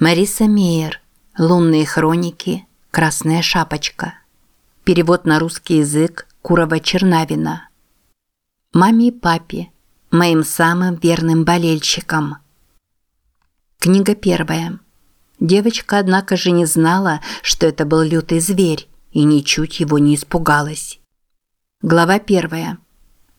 Мариса Мейер. Лунные хроники. Красная шапочка. Перевод на русский язык Курова Чернавина. Маме и папе. Моим самым верным болельщикам. Книга первая. Девочка, однако же, не знала, что это был лютый зверь, и ничуть его не испугалась. Глава первая.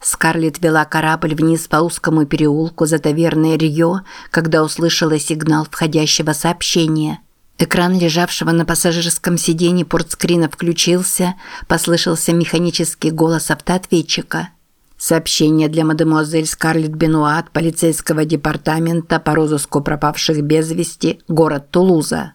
Скарлетт вела корабль вниз по узкому переулку за таверной Рио, когда услышала сигнал входящего сообщения. Экран лежавшего на пассажирском сиденье портскрина включился, послышался механический голос автоответчика. Сообщение для мадемуазель Скарлетт Бенуа полицейского департамента по розыску пропавших без вести, город Тулуза.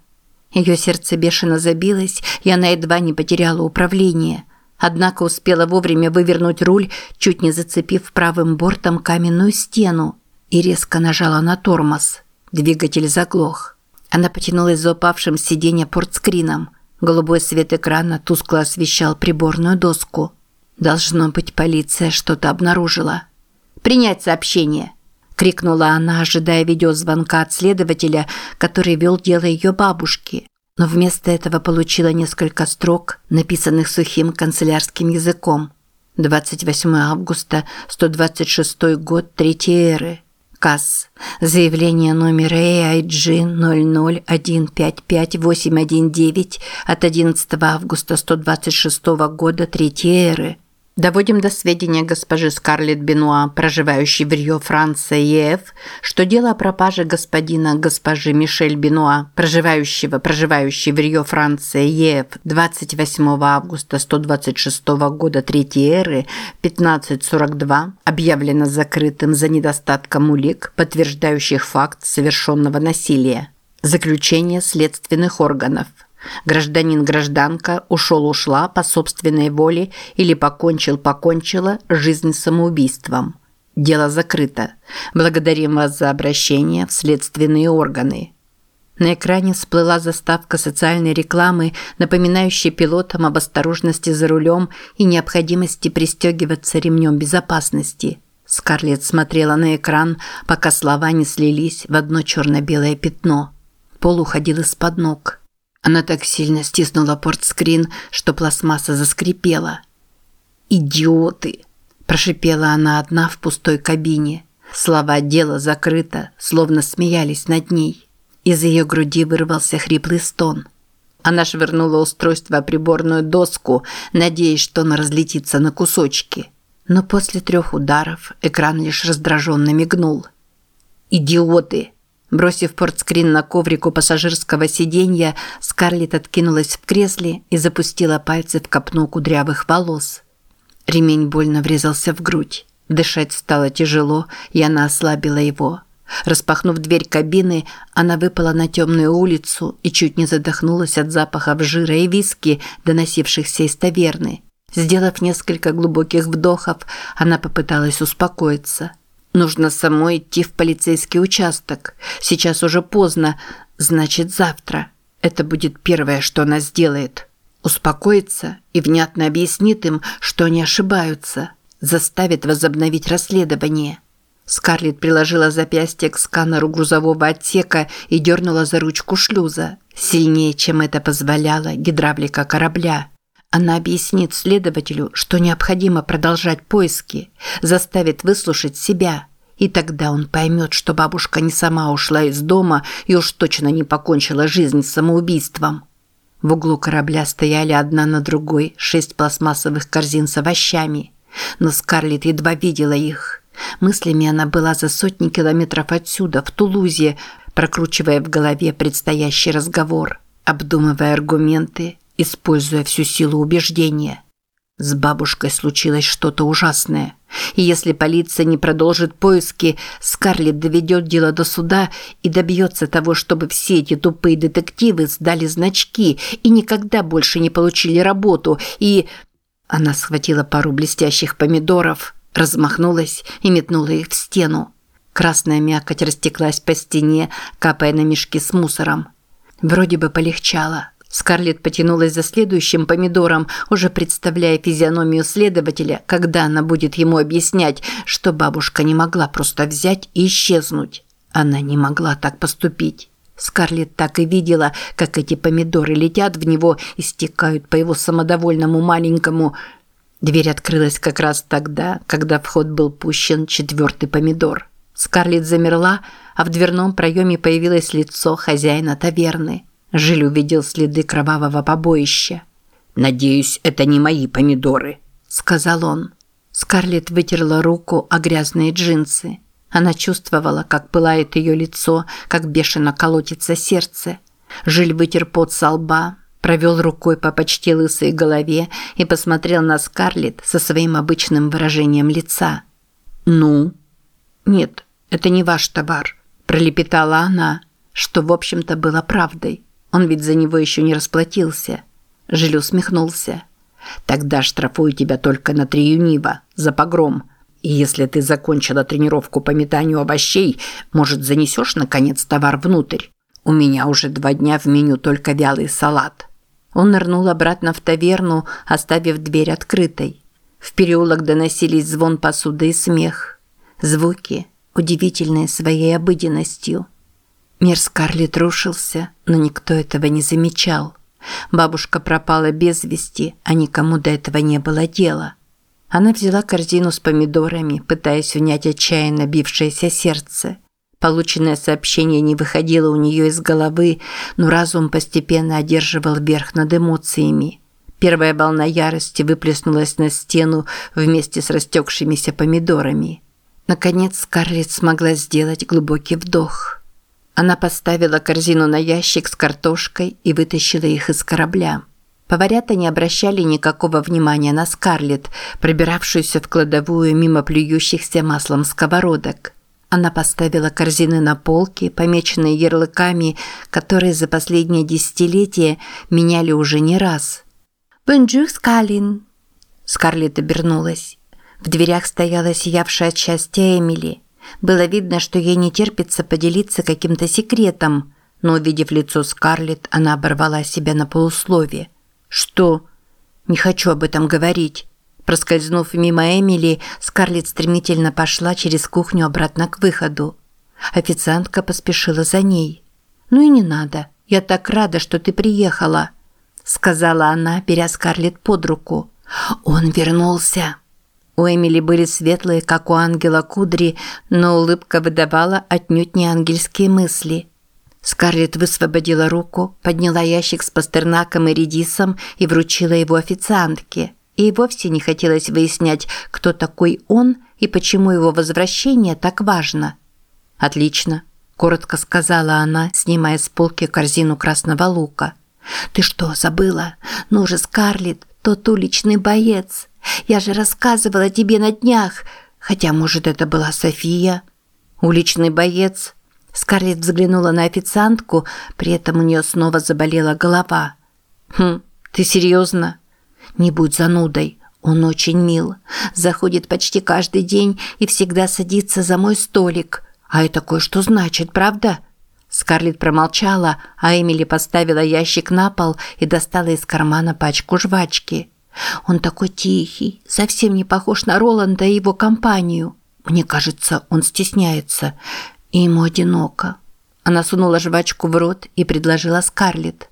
Ее сердце бешено забилось, и она едва не потеряла управление – однако успела вовремя вывернуть руль, чуть не зацепив правым бортом каменную стену, и резко нажала на тормоз. Двигатель заглох. Она потянулась за упавшим с сиденья портскрином. Голубой свет экрана тускло освещал приборную доску. Должно быть, полиция что-то обнаружила. «Принять сообщение!» – крикнула она, ожидая видеозвонка от следователя, который вел дело ее бабушки но вместо этого получила несколько строк, написанных сухим канцелярским языком. 28 августа, 126 год Третьей эры. КАС. Заявление номера AIG 001558119 от 11 августа 126 года Третьей эры. Доводим до сведения госпожи Скарлетт Бенуа, проживающей в Рио, Франция, ЕФ, что дело о пропаже господина госпожи Мишель Бенуа, проживающего, проживающей в Рио, Франция, ЕФ, 28 августа 126 года Третьей эры, 1542, объявлено закрытым за недостатком улик, подтверждающих факт совершенного насилия. Заключение следственных органов – Гражданин-гражданка ушел-ушла по собственной воле или покончил-покончила жизнь самоубийством. Дело закрыто. Благодарим вас за обращение в следственные органы. На экране всплыла заставка социальной рекламы, напоминающая пилотам об осторожности за рулем и необходимости пристегиваться ремнем безопасности. Скарлетт смотрела на экран, пока слова не слились в одно черно-белое пятно. Пол уходил из-под ног. Она так сильно стиснула портскрин, что пластмасса заскрипела. «Идиоты!» – прошипела она одна в пустой кабине. Слова «дело закрыто» словно смеялись над ней. Из ее груди вырвался хриплый стон. Она швырнула устройство о приборную доску, надеясь, что оно разлетится на кусочки. Но после трех ударов экран лишь раздраженно мигнул. «Идиоты!» Бросив портскрин на коврик у пассажирского сиденья, Скарлетт откинулась в кресле и запустила пальцы в копну кудрявых волос. Ремень больно врезался в грудь. Дышать стало тяжело, и она ослабила его. Распахнув дверь кабины, она выпала на темную улицу и чуть не задохнулась от запахов жира и виски, доносившихся из таверны. Сделав несколько глубоких вдохов, она попыталась успокоиться – Нужно самой идти в полицейский участок. Сейчас уже поздно, значит завтра. Это будет первое, что она сделает. Успокоится и внятно объяснит им, что они ошибаются. Заставит возобновить расследование. Скарлетт приложила запястье к сканеру грузового отсека и дернула за ручку шлюза, сильнее, чем это позволяла гидравлика корабля. Она объяснит следователю, что необходимо продолжать поиски, заставит выслушать себя. И тогда он поймет, что бабушка не сама ушла из дома и уж точно не покончила жизнь самоубийством. В углу корабля стояли одна на другой шесть пластмассовых корзин с овощами. Но Скарлетт едва видела их. Мыслями она была за сотни километров отсюда, в Тулузе, прокручивая в голове предстоящий разговор, обдумывая аргументы, используя всю силу убеждения. С бабушкой случилось что-то ужасное. И если полиция не продолжит поиски, Скарлетт доведет дело до суда и добьется того, чтобы все эти тупые детективы сдали значки и никогда больше не получили работу. И... Она схватила пару блестящих помидоров, размахнулась и метнула их в стену. Красная мякоть растеклась по стене, капая на мешки с мусором. Вроде бы полегчало. Скарлетт потянулась за следующим помидором, уже представляя физиономию следователя, когда она будет ему объяснять, что бабушка не могла просто взять и исчезнуть. Она не могла так поступить. Скарлетт так и видела, как эти помидоры летят в него и стекают по его самодовольному маленькому... Дверь открылась как раз тогда, когда в ход был пущен четвертый помидор. Скарлетт замерла, а в дверном проеме появилось лицо хозяина таверны. Жиль увидел следы кровавого побоища. «Надеюсь, это не мои помидоры», – сказал он. Скарлетт вытерла руку о грязные джинсы. Она чувствовала, как пылает ее лицо, как бешено колотится сердце. Жиль вытер пот со лба, провел рукой по почти лысой голове и посмотрел на Скарлетт со своим обычным выражением лица. «Ну?» «Нет, это не ваш товар», – пролепетала она, что, в общем-то, было правдой. Он ведь за него еще не расплатился. Жиль усмехнулся. «Тогда штрафую тебя только на три юнива за погром», и если ты закончила тренировку по метанию овощей, может, занесешь, наконец, товар внутрь? У меня уже два дня в меню только вялый салат». Он нырнул обратно в таверну, оставив дверь открытой. В переулок доносились звон посуды и смех. Звуки, удивительные своей обыденностью. Мир Скарлетт рушился, но никто этого не замечал. Бабушка пропала без вести, а никому до этого не было дела. Она взяла корзину с помидорами, пытаясь унять отчаянно бившееся сердце. Полученное сообщение не выходило у нее из головы, но разум постепенно одерживал верх над эмоциями. Первая волна ярости выплеснулась на стену вместе с растекшимися помидорами. Наконец Скарлетт смогла сделать глубокий вдох. Она поставила корзину на ящик с картошкой и вытащила их из корабля. Поварята не обращали никакого внимания на Скарлетт, пробиравшуюся в кладовую мимо плюющихся маслом сковородок. Она поставила корзины на полки, помеченные ярлыками, которые за последние десятилетия меняли уже не раз. «Bonjour, Скарлетт!» Скарлетт обернулась. В дверях стояла сиявшая от счастья Эмили. Было видно, что ей не терпится поделиться каким-то секретом, но, увидев лицо Скарлетт, она оборвала себя на полуслове. «Что?» «Не хочу об этом говорить». Проскользнув мимо Эмили, Скарлетт стремительно пошла через кухню обратно к выходу. Официантка поспешила за ней. «Ну и не надо. Я так рада, что ты приехала», – сказала она, беря Скарлетт под руку. «Он вернулся». У Эмили были светлые, как у ангела кудри, но улыбка выдавала отнюдь не ангельские мысли – Скарлетт высвободила руку, подняла ящик с пастернаком и редисом и вручила его официантке. Ей вовсе не хотелось выяснять, кто такой он и почему его возвращение так важно. «Отлично», – коротко сказала она, снимая с полки корзину красного лука. «Ты что, забыла? Ну же, Скарлетт, тот уличный боец. Я же рассказывала тебе на днях. Хотя, может, это была София?» «Уличный боец?» Скарлетт взглянула на официантку, при этом у нее снова заболела голова. «Хм, ты серьезно?» «Не будь занудой. Он очень мил. Заходит почти каждый день и всегда садится за мой столик. А это кое-что значит, правда?» Скарлетт промолчала, а Эмили поставила ящик на пол и достала из кармана пачку жвачки. «Он такой тихий, совсем не похож на Роланда и его компанию. Мне кажется, он стесняется. И ему одиноко. Она сунула жвачку в рот и предложила Скарлетт.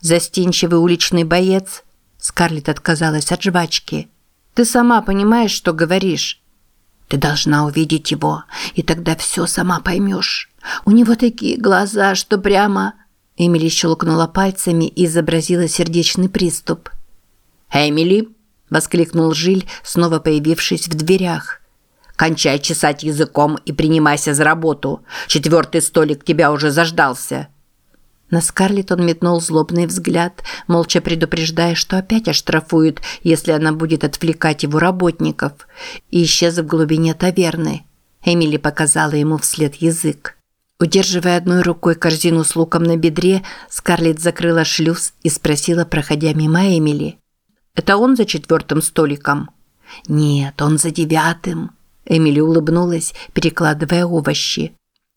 «Застенчивый уличный боец?» Скарлетт отказалась от жвачки. «Ты сама понимаешь, что говоришь?» «Ты должна увидеть его, и тогда все сама поймешь. У него такие глаза, что прямо...» Эмили щелкнула пальцами и изобразила сердечный приступ. «Эмили!» – воскликнул Жиль, снова появившись в дверях. Кончай чесать языком и принимайся за работу. Четвертый столик тебя уже заждался». На Скарлетт он метнул злобный взгляд, молча предупреждая, что опять оштрафуют, если она будет отвлекать его работников, и исчез в глубине таверны. Эмили показала ему вслед язык. Удерживая одной рукой корзину с луком на бедре, Скарлетт закрыла шлюз и спросила, проходя мимо Эмили. «Это он за четвертым столиком?» «Нет, он за девятым», Эмили улыбнулась, перекладывая овощи.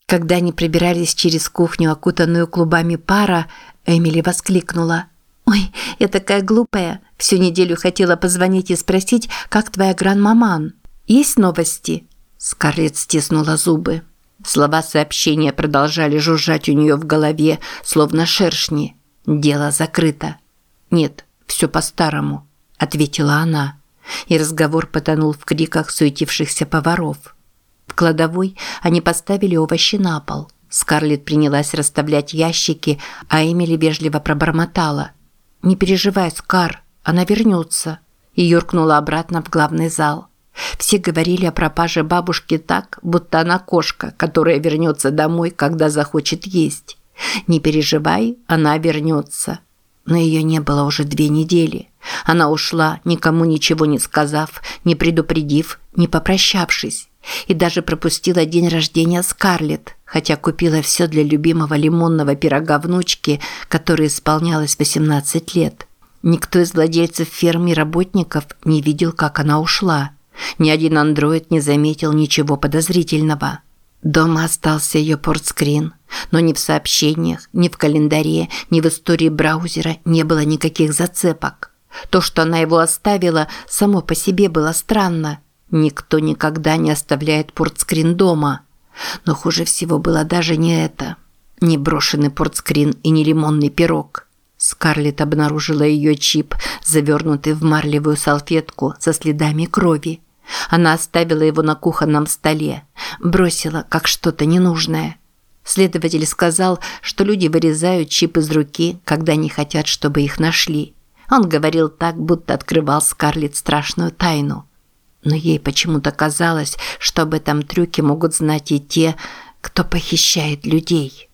Когда они прибирались через кухню, окутанную клубами пара, Эмили воскликнула. «Ой, я такая глупая. Всю неделю хотела позвонить и спросить, как твоя гран-маман. Есть новости?» Скарлетт стиснула зубы. Слова сообщения продолжали жужжать у нее в голове, словно шершни. Дело закрыто. Нет, все по-старому, ответила она. И разговор потонул в криках суетившихся поваров. В кладовой они поставили овощи на пол. Скарлетт принялась расставлять ящики, а Эмили вежливо пробормотала. «Не переживай, Скар, она вернется», и юркнула обратно в главный зал. Все говорили о пропаже бабушки так, будто она кошка, которая вернется домой, когда захочет есть. «Не переживай, она вернется». Но ее не было уже две недели. Она ушла, никому ничего не сказав, не предупредив, не попрощавшись. И даже пропустила день рождения Скарлетт, хотя купила все для любимого лимонного пирога внучки, которой исполнялось 18 лет. Никто из владельцев ферм и работников не видел, как она ушла. Ни один андроид не заметил ничего подозрительного. Дома остался ее портскрин, но ни в сообщениях, ни в календаре, ни в истории браузера не было никаких зацепок. То, что она его оставила, само по себе было странно. Никто никогда не оставляет портскрин дома. Но хуже всего было даже не это. Не брошенный портскрин и не лимонный пирог. Скарлетт обнаружила ее чип, завернутый в марлевую салфетку со следами крови. Она оставила его на кухонном столе, бросила как что-то ненужное. Следователь сказал, что люди вырезают чип из руки, когда не хотят, чтобы их нашли. Он говорил так, будто открывал Скарлетт страшную тайну. Но ей почему-то казалось, что об этом трюке могут знать и те, кто похищает людей.